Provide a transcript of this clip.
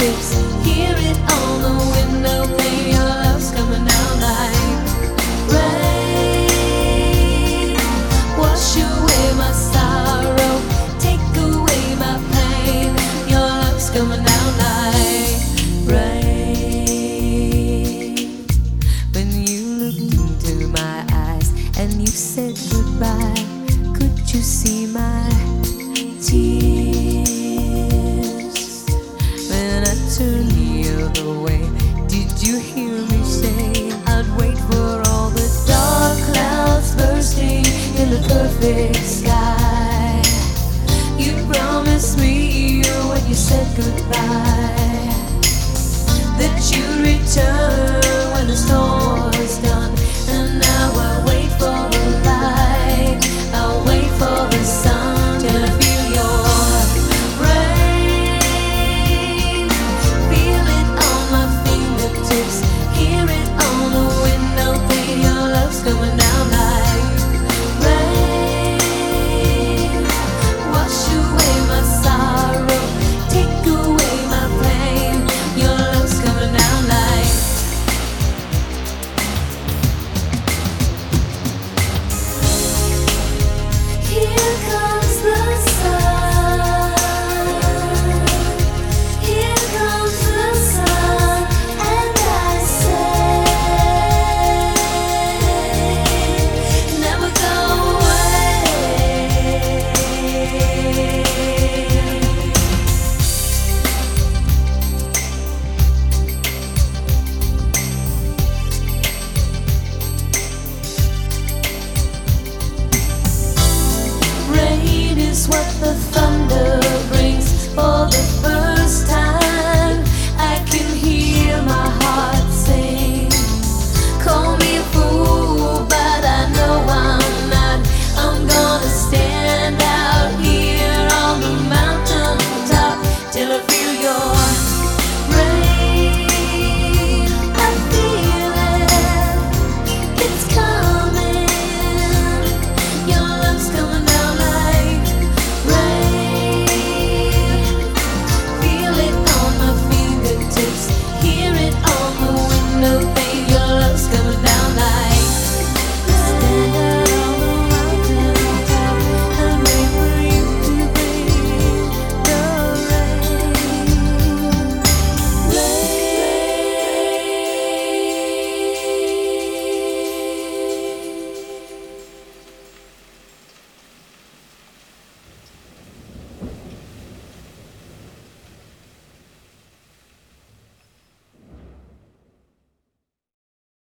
fingertips, the way, did you hear what the thunder